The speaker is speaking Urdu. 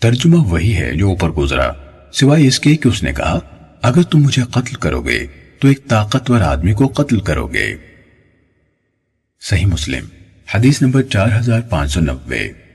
ترجمہ وہی ہے جو اوپر گزرا۔ سوائے اس کے کہ اس نے کہا، اگر تم مجھے قتل کرو گے، تو ایک طاقتور آدمی کو قتل کرو گے۔ صحیح مسلم، حدیث نمبر چار ہزار پانچ سو نوے۔